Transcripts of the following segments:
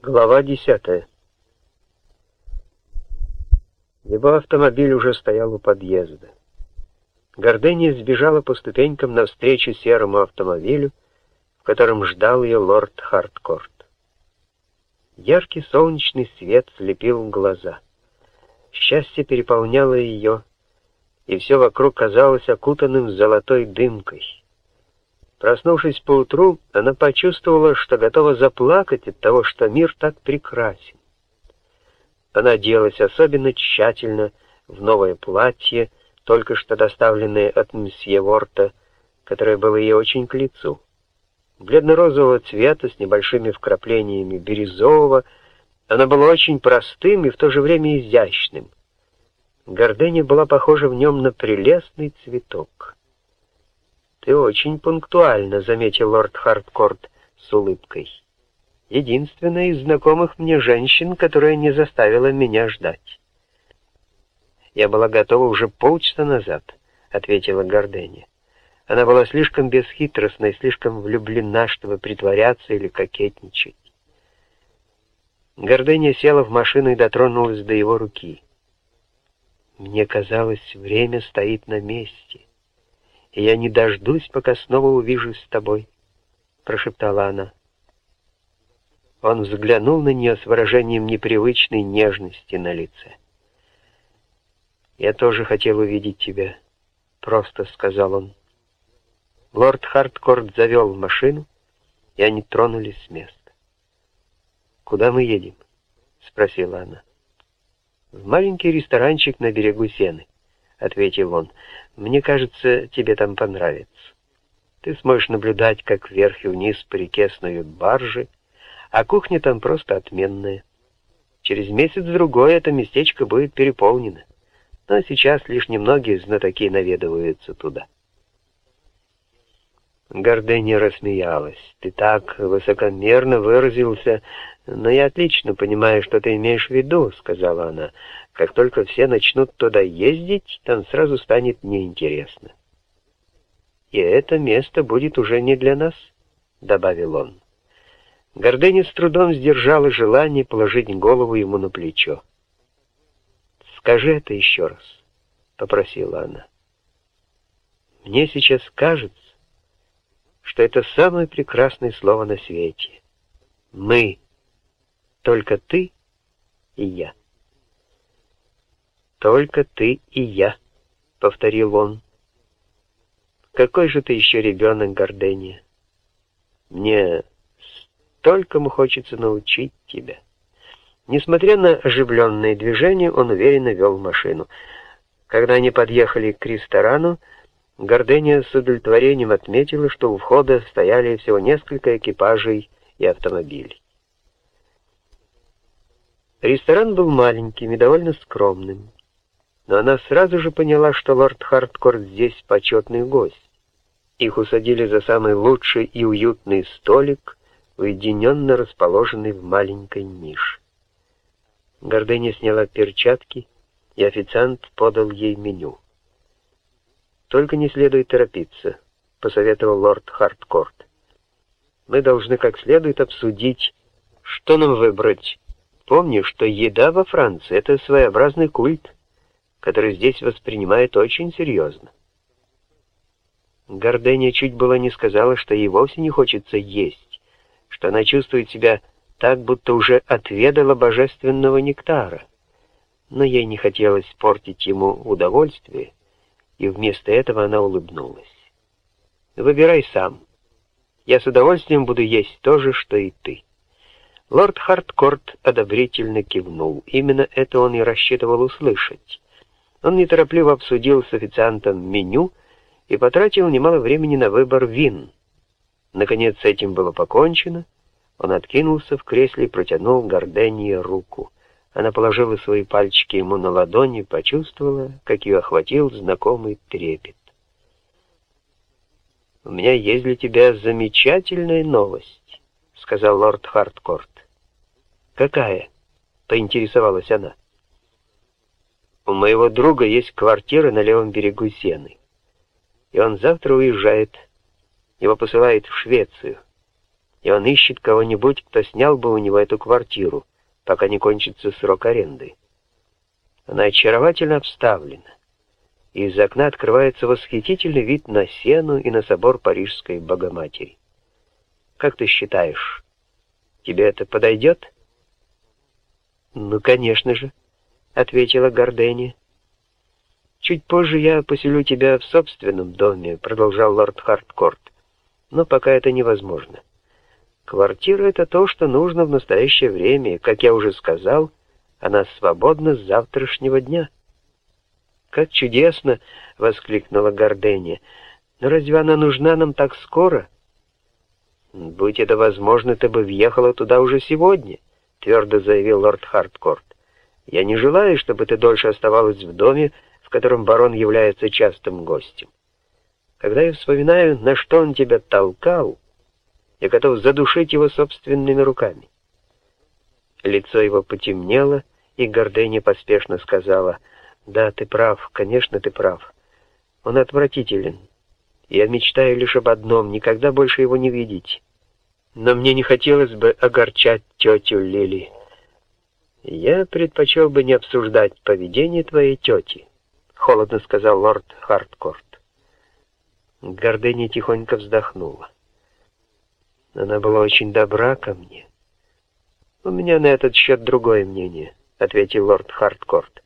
Глава десятая. Его автомобиль уже стоял у подъезда. Гордения сбежала по ступенькам навстречу серому автомобилю, в котором ждал ее лорд Хардкорт. Яркий солнечный свет слепил глаза. Счастье переполняло ее, и все вокруг казалось окутанным золотой дымкой. Проснувшись поутру, она почувствовала, что готова заплакать от того, что мир так прекрасен. Она оделась особенно тщательно в новое платье, только что доставленное от мсье Ворта, которое было ей очень к лицу. Бледно-розового цвета с небольшими вкраплениями бирюзового, оно было очень простым и в то же время изящным. Гордыня была похожа в нем на прелестный цветок. «Ты очень пунктуально», — заметил лорд Хардкорт с улыбкой. «Единственная из знакомых мне женщин, которая не заставила меня ждать». «Я была готова уже полчаса назад», — ответила Гордения. Она была слишком бесхитростной, слишком влюблена, чтобы притворяться или кокетничать. Гордыня села в машину и дотронулась до его руки. Мне казалось, время стоит на месте и я не дождусь, пока снова увижусь с тобой», — прошептала она. Он взглянул на нее с выражением непривычной нежности на лице. «Я тоже хотел увидеть тебя», — просто сказал он. Лорд Хардкорт завел машину, и они тронулись с места. «Куда мы едем?» — спросила она. «В маленький ресторанчик на берегу Сены», — ответил он. Мне кажется, тебе там понравится. Ты сможешь наблюдать, как вверх и вниз по реке снуют баржи, а кухня там просто отменная. Через месяц-другой это местечко будет переполнено, но сейчас лишь немногие знатоки наведываются туда. Гордыня рассмеялась. «Ты так высокомерно выразился, но я отлично понимаю, что ты имеешь в виду», — сказала она. Как только все начнут туда ездить, там сразу станет неинтересно. «И это место будет уже не для нас», — добавил он. Гордыня с трудом сдержала желание положить голову ему на плечо. «Скажи это еще раз», — попросила она. «Мне сейчас кажется, что это самое прекрасное слово на свете. Мы, только ты и я». «Только ты и я», — повторил он. «Какой же ты еще ребенок, Гордения? Мне столькому хочется научить тебя». Несмотря на оживленные движения, он уверенно вел машину. Когда они подъехали к ресторану, Гордения с удовлетворением отметила, что у входа стояли всего несколько экипажей и автомобилей. Ресторан был маленьким и довольно скромным но она сразу же поняла, что лорд Хардкорт здесь почетный гость. Их усадили за самый лучший и уютный столик, уединенно расположенный в маленькой нише. Гордыня сняла перчатки, и официант подал ей меню. «Только не следует торопиться», — посоветовал лорд Хардкорт. «Мы должны как следует обсудить, что нам выбрать. Помни, что еда во Франции — это своеобразный культ» который здесь воспринимают очень серьезно. Гордыня чуть было не сказала, что ей вовсе не хочется есть, что она чувствует себя так, будто уже отведала божественного нектара. Но ей не хотелось портить ему удовольствие, и вместо этого она улыбнулась. «Выбирай сам. Я с удовольствием буду есть то же, что и ты». Лорд Хардкорт одобрительно кивнул. Именно это он и рассчитывал услышать. Он неторопливо обсудил с официантом меню и потратил немало времени на выбор вин. Наконец с этим было покончено. Он откинулся в кресле и протянул Гордении руку. Она положила свои пальчики ему на ладони и почувствовала, как ее охватил знакомый трепет. «У меня есть для тебя замечательная новость», — сказал лорд Хардкорт. «Какая?» — поинтересовалась она. У моего друга есть квартира на левом берегу Сены. И он завтра уезжает. Его посылают в Швецию. и он ищет кого-нибудь, кто снял бы у него эту квартиру, пока не кончится срок аренды. Она очаровательно обставлена. и Из окна открывается восхитительный вид на сену и на собор Парижской Богоматери. Как ты считаешь, тебе это подойдет? Ну, конечно же, ответила Гордени. Чуть позже я поселю тебя в собственном доме, продолжал лорд Харткорт. Но пока это невозможно. Квартира — это то, что нужно в настоящее время. Как я уже сказал, она свободна с завтрашнего дня. «Как чудесно!» — воскликнула Гордения. «Но разве она нужна нам так скоро?» «Будь это возможно, ты бы въехала туда уже сегодня», — твердо заявил лорд Харткорт. «Я не желаю, чтобы ты дольше оставалась в доме, в котором барон является частым гостем. Когда я вспоминаю, на что он тебя толкал, я готов задушить его собственными руками. Лицо его потемнело, и Гордыня поспешно сказала, «Да, ты прав, конечно, ты прав. Он отвратителен. Я мечтаю лишь об одном — никогда больше его не видеть. Но мне не хотелось бы огорчать тетю Лили. Я предпочел бы не обсуждать поведение твоей тети», — холодно сказал лорд Харткорт. Гордыня тихонько вздохнула. Она была очень добра ко мне. У меня на этот счет другое мнение, ответил лорд Харткорт.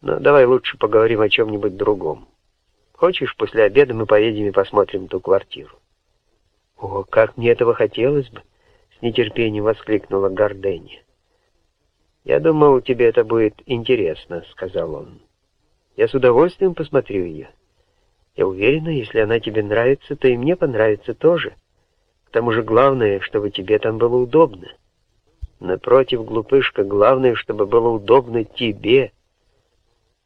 Но давай лучше поговорим о чем-нибудь другом. Хочешь, после обеда мы поедем и посмотрим ту квартиру? О, как мне этого хотелось бы, с нетерпением воскликнула Гордения. Я думал, тебе это будет интересно, сказал он. Я с удовольствием посмотрю ее. Я уверена, если она тебе нравится, то и мне понравится тоже. К тому же главное, чтобы тебе там было удобно. Напротив, глупышка, главное, чтобы было удобно тебе.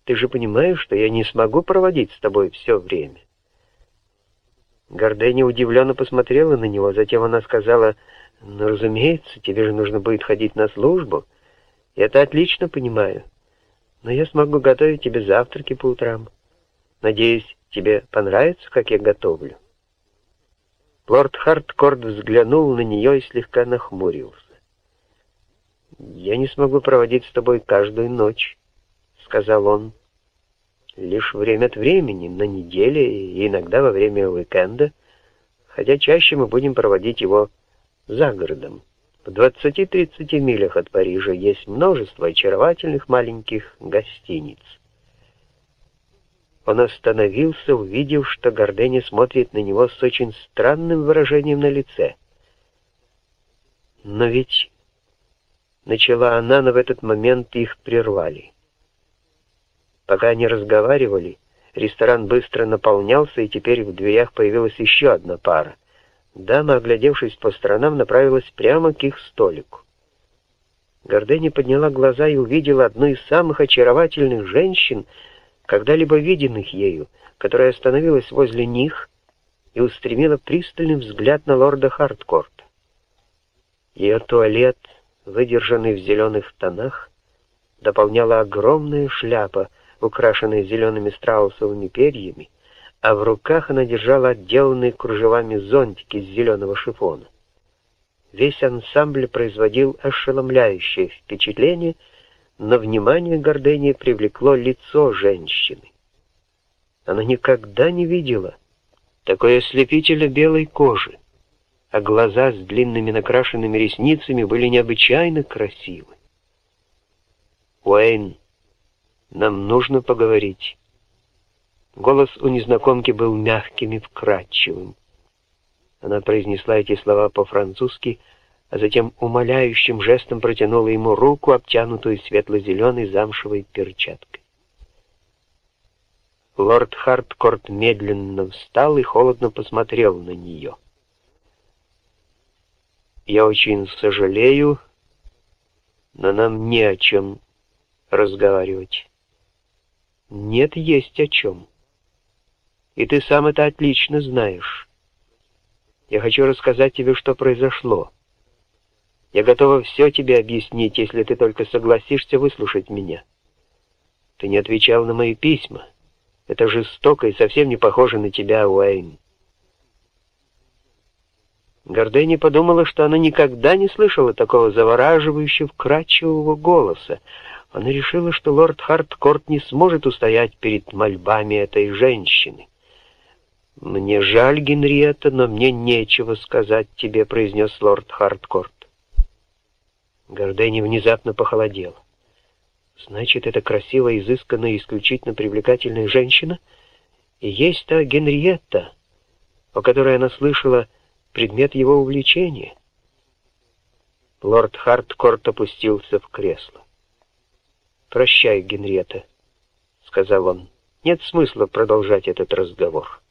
Ты же понимаешь, что я не смогу проводить с тобой все время. Гордыня удивленно посмотрела на него, затем она сказала, «Ну, разумеется, тебе же нужно будет ходить на службу. Я это отлично понимаю. Но я смогу готовить тебе завтраки по утрам. Надеюсь, тебе понравится, как я готовлю». Лорд Харткорд взглянул на нее и слегка нахмурился. «Я не смогу проводить с тобой каждую ночь», — сказал он. «Лишь время от времени, на неделе и иногда во время уикенда, хотя чаще мы будем проводить его за городом. В 20-30 милях от Парижа есть множество очаровательных маленьких гостиниц. Он остановился, увидев, что Гордени смотрит на него с очень странным выражением на лице. «Но ведь...» — начала она, но в этот момент их прервали. Пока они разговаривали, ресторан быстро наполнялся, и теперь в дверях появилась еще одна пара. Дама, оглядевшись по сторонам, направилась прямо к их столику. Гордени подняла глаза и увидела одну из самых очаровательных женщин, когда-либо виденных ею, которая остановилась возле них и устремила пристальный взгляд на лорда Харткорта. Ее туалет, выдержанный в зеленых тонах, дополняла огромная шляпа, украшенная зелеными страусовыми перьями, а в руках она держала отделанные кружевами зонтики из зеленого шифона. Весь ансамбль производил ошеломляющее впечатление — но внимание Гордения привлекло лицо женщины. Она никогда не видела такой ослепительно белой кожи, а глаза с длинными накрашенными ресницами были необычайно красивы. «Уэйн, нам нужно поговорить». Голос у незнакомки был мягким и вкрадчивым. Она произнесла эти слова по-французски, а затем умоляющим жестом протянула ему руку, обтянутую светло-зеленой замшевой перчаткой. Лорд Харткорт медленно встал и холодно посмотрел на нее. «Я очень сожалею, но нам не о чем разговаривать». «Нет, есть о чем. И ты сам это отлично знаешь. Я хочу рассказать тебе, что произошло». Я готова все тебе объяснить, если ты только согласишься выслушать меня. Ты не отвечал на мои письма. Это жестоко и совсем не похоже на тебя, Уэйн. Гордени подумала, что она никогда не слышала такого завораживающего, вкрадчивого голоса. Она решила, что лорд Харткорт не сможет устоять перед мольбами этой женщины. «Мне жаль, Генриетта, но мне нечего сказать тебе», — произнес лорд Харткорт. Гордени внезапно похолодела. «Значит, это красивая, изысканная, исключительно привлекательная женщина и есть та Генриетта, о которой она слышала предмет его увлечения». Лорд Харткорт опустился в кресло. «Прощай, Генриетта», — сказал он. «Нет смысла продолжать этот разговор».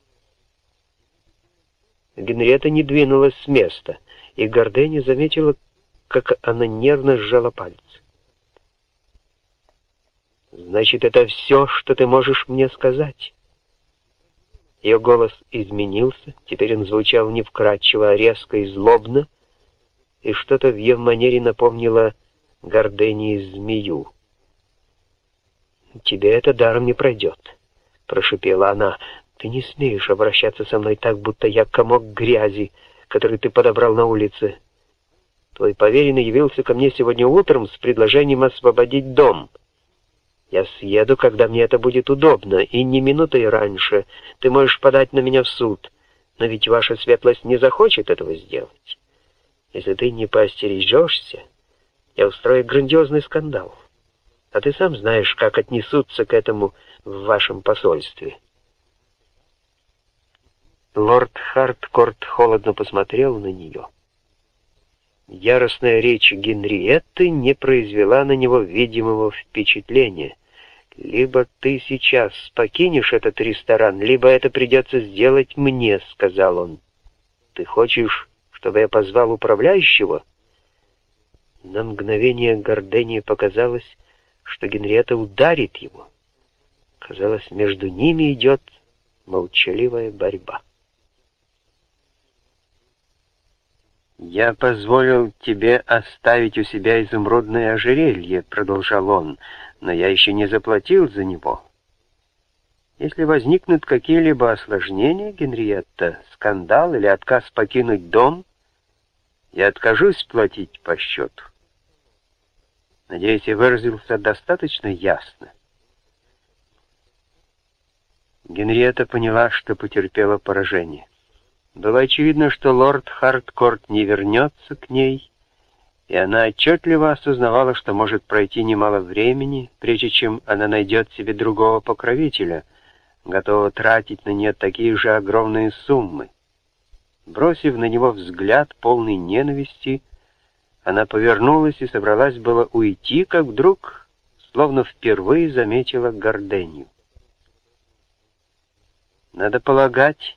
Генриетта не двинулась с места, и Гордени заметила, как она нервно сжала пальцы. «Значит, это все, что ты можешь мне сказать?» Ее голос изменился, теперь он звучал не вкрадчиво, а резко и злобно, и что-то в ее манере напомнило Гордении змею. «Тебе это даром не пройдет», — прошипела она. Ты не смеешь обращаться со мной так, будто я комок грязи, который ты подобрал на улице. Твой поверенный явился ко мне сегодня утром с предложением освободить дом. Я съеду, когда мне это будет удобно, и ни минутой раньше. Ты можешь подать на меня в суд, но ведь ваша светлость не захочет этого сделать. Если ты не поостережешься, я устрою грандиозный скандал. А ты сам знаешь, как отнесутся к этому в вашем посольстве». Лорд Харткорт холодно посмотрел на нее. Яростная речь Генриетты не произвела на него видимого впечатления. «Либо ты сейчас покинешь этот ресторан, либо это придется сделать мне», — сказал он. «Ты хочешь, чтобы я позвал управляющего?» На мгновение Гордении показалось, что Генриетта ударит его. Казалось, между ними идет молчаливая борьба. «Я позволил тебе оставить у себя изумрудное ожерелье», — продолжал он, — «но я еще не заплатил за него». Если возникнут какие-либо осложнения, Генриетта, скандал или отказ покинуть дом, я откажусь платить по счету. Надеюсь, я выразился достаточно ясно. Генриетта поняла, что потерпела поражение. Было очевидно, что лорд Харткорт не вернется к ней, и она отчетливо осознавала, что может пройти немало времени, прежде чем она найдет себе другого покровителя, готового тратить на нее такие же огромные суммы. Бросив на него взгляд полный ненависти, она повернулась и собралась было уйти, как вдруг, словно впервые заметила горденью. Надо полагать,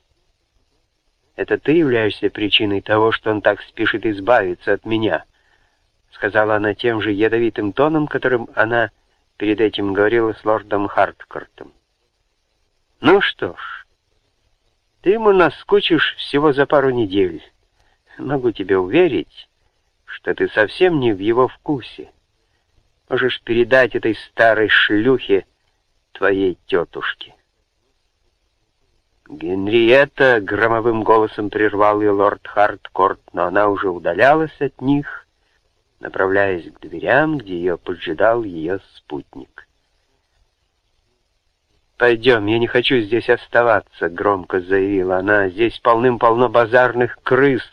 это ты являешься причиной того, что он так спешит избавиться от меня», — сказала она тем же ядовитым тоном, которым она перед этим говорила с лордом Харткортом. «Ну что ж, ты ему наскучишь всего за пару недель. Могу тебе уверить, что ты совсем не в его вкусе. Можешь передать этой старой шлюхе твоей тетушке». Генриетта громовым голосом прервал ее лорд Харткорт, но она уже удалялась от них, направляясь к дверям, где ее поджидал ее спутник. «Пойдем, я не хочу здесь оставаться», — громко заявила она. «Здесь полным-полно базарных крыс,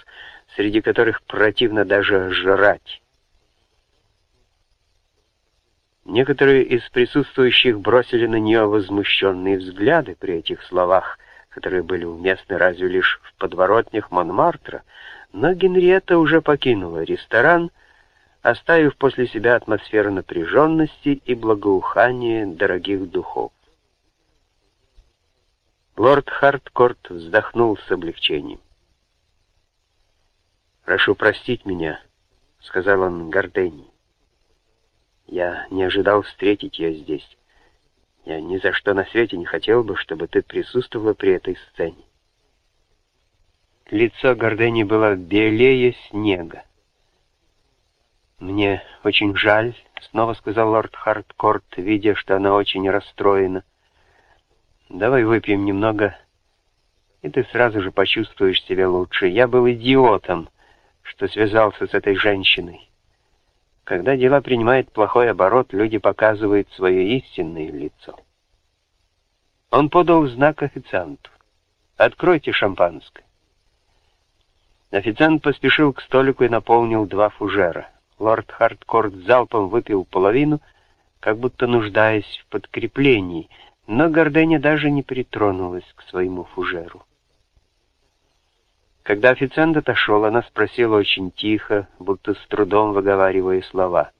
среди которых противно даже жрать». Некоторые из присутствующих бросили на нее возмущенные взгляды при этих словах — которые были уместны разве лишь в подворотнях Монмартра, но Генриетта уже покинула ресторан, оставив после себя атмосферу напряженности и благоухания дорогих духов. Лорд Харткорт вздохнул с облегчением. «Прошу простить меня», — сказал он Гордени. «Я не ожидал встретить ее здесь. Я ни за что на свете не хотел бы, чтобы ты присутствовала при этой сцене. Лицо Гордени было белее снега. «Мне очень жаль», — снова сказал лорд Харткорт, видя, что она очень расстроена. «Давай выпьем немного и ты сразу же почувствуешь себя лучше. Я был идиотом, что связался с этой женщиной. Когда дела принимают плохой оборот, люди показывают свое истинное лицо. Он подал знак официанту. «Откройте шампанское». Официант поспешил к столику и наполнил два фужера. Лорд Хардкорт залпом выпил половину, как будто нуждаясь в подкреплении, но Горденя даже не притронулась к своему фужеру. Когда официант отошел, она спросила очень тихо, будто с трудом выговаривая слова.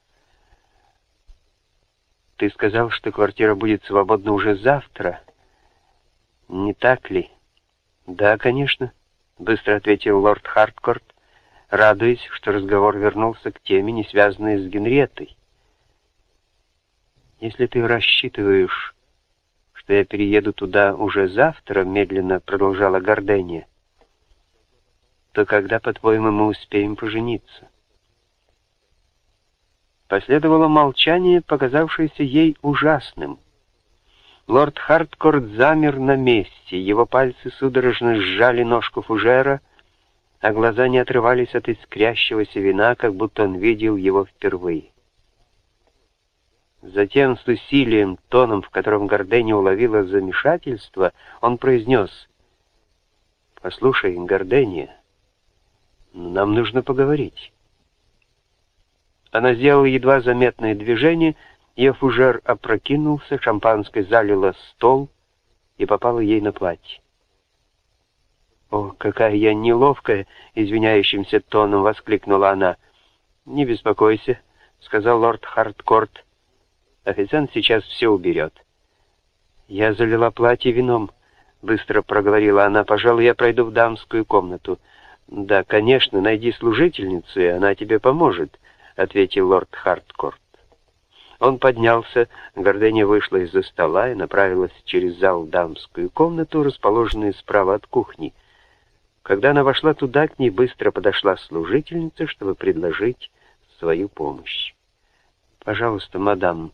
«Ты сказал, что квартира будет свободна уже завтра, не так ли?» «Да, конечно», — быстро ответил лорд Харткорт, радуясь, что разговор вернулся к теме, не связанной с Генриеттой. «Если ты рассчитываешь, что я перееду туда уже завтра», — медленно продолжала Гордения, «то когда, по-твоему, мы успеем пожениться?» Последовало молчание, показавшееся ей ужасным — Лорд Харткорт замер на месте, его пальцы судорожно сжали ножку фужера, а глаза не отрывались от искрящегося вина, как будто он видел его впервые. Затем с усилием, тоном, в котором Гордени уловила замешательство, он произнес, «Послушай, Гордения, нам нужно поговорить». Она сделала едва заметное движение — ее фужер опрокинулся, шампанское залило стол и попало ей на платье. «О, какая я неловкая!» — извиняющимся тоном воскликнула она. «Не беспокойся», — сказал лорд Харткорт. «Официант сейчас все уберет». «Я залила платье вином», — быстро проговорила она. «Пожалуй, я пройду в дамскую комнату». «Да, конечно, найди служительницу, и она тебе поможет», — ответил лорд Харткорт. Он поднялся, Гордыня вышла из-за стола и направилась через зал в дамскую комнату, расположенную справа от кухни. Когда она вошла туда, к ней быстро подошла служительница, чтобы предложить свою помощь. «Пожалуйста, мадам,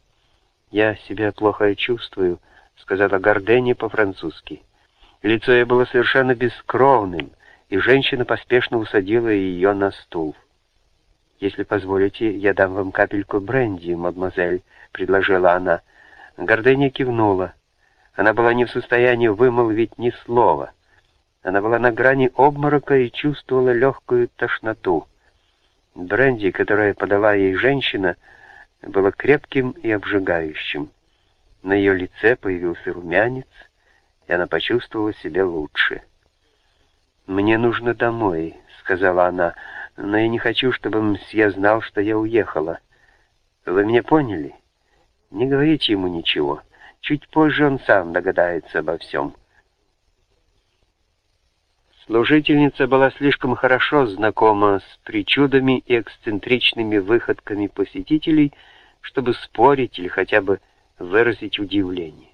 я себя плохо чувствую», — сказала Гордыня по-французски. Лицо ее было совершенно бескровным, и женщина поспешно усадила ее на стул. «Если позволите, я дам вам капельку бренди, мадемуазель», — предложила она. Гордыня кивнула. Она была не в состоянии вымолвить ни слова. Она была на грани обморока и чувствовала легкую тошноту. Бренди, которое подала ей женщина, было крепким и обжигающим. На ее лице появился румянец, и она почувствовала себя лучше. «Мне нужно домой», — сказала она, — но я не хочу, чтобы мсье знал, что я уехала. Вы меня поняли? Не говорите ему ничего. Чуть позже он сам догадается обо всем. Служительница была слишком хорошо знакома с причудами и эксцентричными выходками посетителей, чтобы спорить или хотя бы выразить удивление.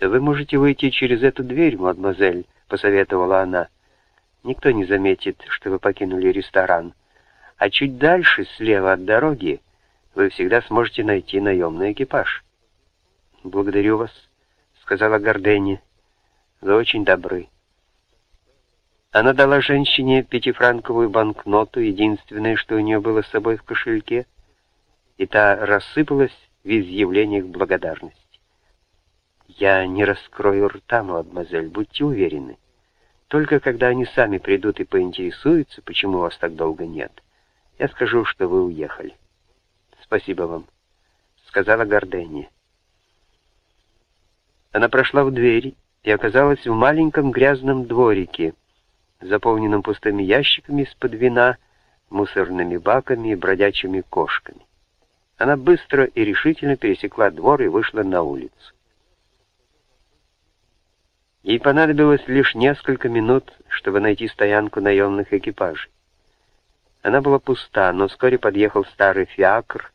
«Вы можете выйти через эту дверь, мадемуазель», — посоветовала она. Никто не заметит, что вы покинули ресторан. А чуть дальше, слева от дороги, вы всегда сможете найти наемный экипаж. «Благодарю вас», — сказала Гордени. «Вы очень добры». Она дала женщине пятифранковую банкноту, единственное, что у нее было с собой в кошельке, и та рассыпалась в изъявлениях благодарности. «Я не раскрою рта, мадемуазель, будьте уверены». Только когда они сами придут и поинтересуются, почему вас так долго нет, я скажу, что вы уехали. Спасибо вам, сказала Гордения. Она прошла в дверь и оказалась в маленьком грязном дворике, заполненном пустыми ящиками из-под вина, мусорными баками и бродячими кошками. Она быстро и решительно пересекла двор и вышла на улицу. Ей понадобилось лишь несколько минут, чтобы найти стоянку наемных экипажей. Она была пуста, но вскоре подъехал старый фиакр,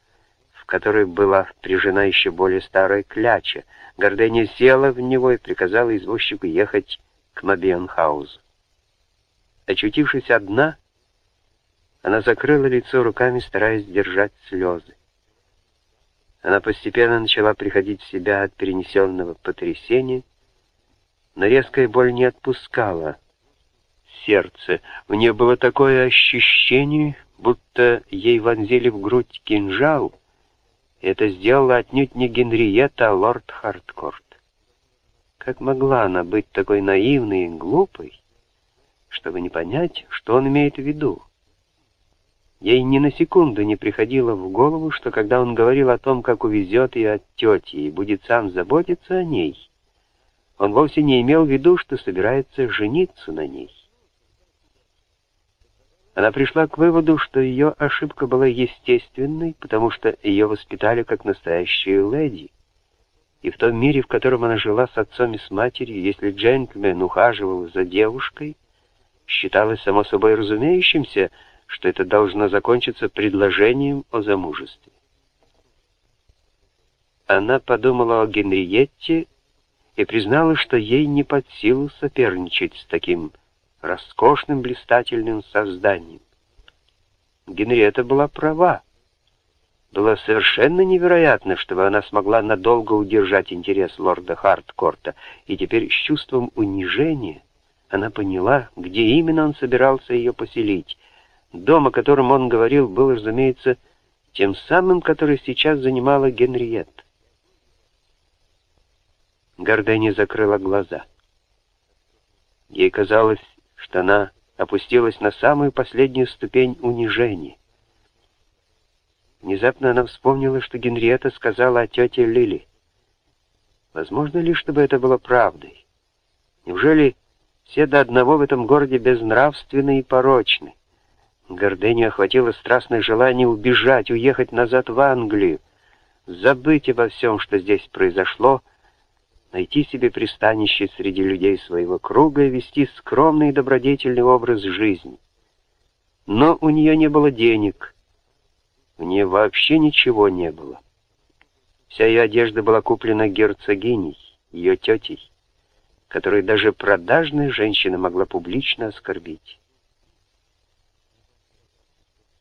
в который была впряжена еще более старая кляча. Гордения села в него и приказала извозчику ехать к Мобиенхаузу. Очутившись одна, она закрыла лицо руками, стараясь сдержать слезы. Она постепенно начала приходить в себя от перенесенного потрясения, но резкая боль не отпускала сердце. В нее было такое ощущение, будто ей вонзили в грудь кинжал. Это сделала отнюдь не Генриетта, а лорд Харткорт. Как могла она быть такой наивной и глупой, чтобы не понять, что он имеет в виду? Ей ни на секунду не приходило в голову, что когда он говорил о том, как увезет ее от тети и будет сам заботиться о ней, он вовсе не имел в виду, что собирается жениться на ней. Она пришла к выводу, что ее ошибка была естественной, потому что ее воспитали как настоящую леди. И в том мире, в котором она жила с отцом и с матерью, если джентльмен ухаживал за девушкой, считалось само собой разумеющимся, что это должно закончиться предложением о замужестве. Она подумала о Генриетте и признала, что ей не под силу соперничать с таким роскошным блистательным созданием. Генриетта была права. Было совершенно невероятно, чтобы она смогла надолго удержать интерес лорда Харткорта, и теперь с чувством унижения она поняла, где именно он собирался ее поселить. Дом, о котором он говорил, был, разумеется, тем самым, который сейчас занимала Генриетта. Гордыня закрыла глаза. Ей казалось, что она опустилась на самую последнюю ступень унижения. Внезапно она вспомнила, что Генриетта сказала о тете Лили. Возможно ли, чтобы это было правдой? Неужели все до одного в этом городе безнравственны и порочны? Гордыню охватило страстное желание убежать, уехать назад в Англию, забыть обо всем, что здесь произошло, найти себе пристанище среди людей своего круга и вести скромный и добродетельный образ жизни. Но у нее не было денег, у нее вообще ничего не было. Вся ее одежда была куплена герцогиней, ее тетей, которую даже продажная женщина могла публично оскорбить.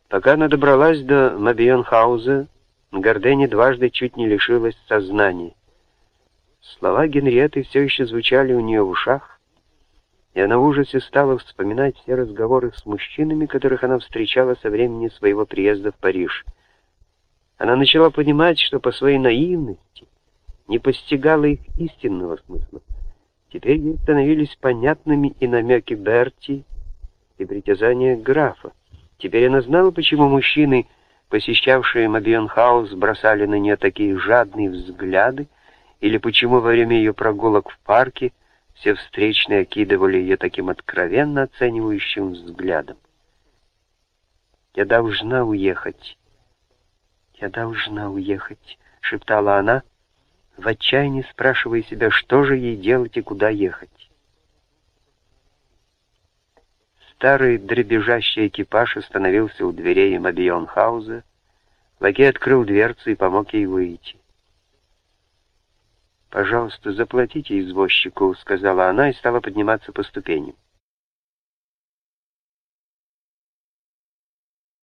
Пока она добралась до Мабионхауза, Гордени дважды чуть не лишилась сознания. Слова Генриетты все еще звучали у нее в ушах, и она в ужасе стала вспоминать все разговоры с мужчинами, которых она встречала со времени своего приезда в Париж. Она начала понимать, что по своей наивности не постигала их истинного смысла. Теперь ей становились понятными и намеки Берти, и притязания графа. Теперь она знала, почему мужчины, посещавшие Мобионхаус, бросали на нее такие жадные взгляды, или почему во время ее прогулок в парке все встречные окидывали ее таким откровенно оценивающим взглядом. «Я должна уехать. Я должна уехать», — шептала она, в отчаянии спрашивая себя, что же ей делать и куда ехать. Старый дребезжащий экипаж остановился у дверей Мобионхауза. Лакей открыл дверцу и помог ей выйти. «Пожалуйста, заплатите извозчику», — сказала она и стала подниматься по ступеням.